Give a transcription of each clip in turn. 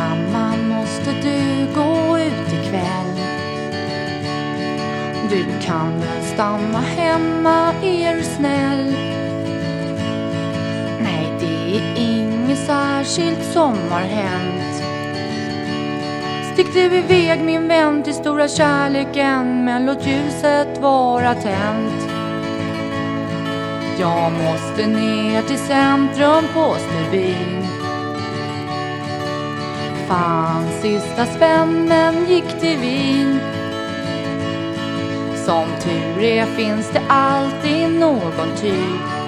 Mamma, måste du gå ut ikväll? Du kan väl stanna hemma, är du snäll? Nej, det är inget särskilt som har hänt. Stick du iväg min vän till stora kärleken men låt ljuset vara tänt. Jag måste ner till centrum på Stubin. Fan, sista spännen gick till vin. Som tur är finns det alltid någon typ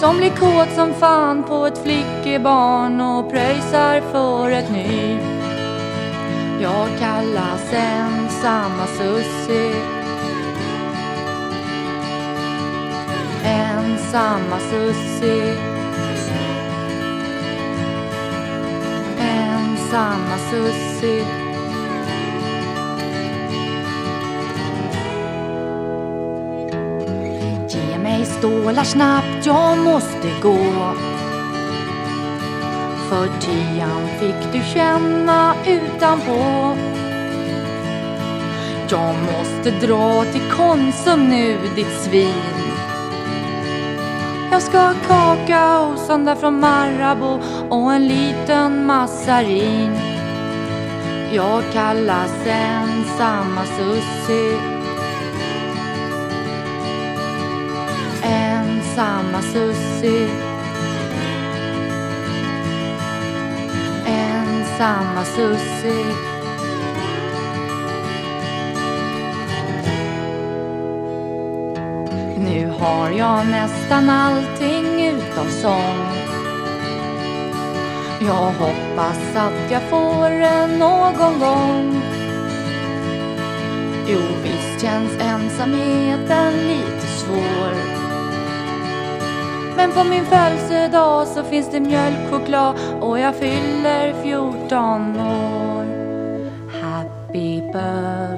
som blir kåt som fan på ett flickebarn och pröjsar för ett ny Jag kallas ensamma Sussie. Ensamma Sussie. Samma Sussie. Ge mig stålar snabbt, jag måste gå. För tian fick du känna utanpå. Jag måste dra till Konsum nu, ditt svin. Jag ska ha kakaos där från Marabou och en liten massarin. Jag kallas ensamma Sussi. Ensamma Sussi. Ensamma Sussi. Har jag nästan allting utav sång. Jag hoppas att jag får en någon gång. Jo, visst känns ensamheten lite svår. Men på min födelsedag så finns det mjölkchoklad och jag fyller 14 år. Happy birthday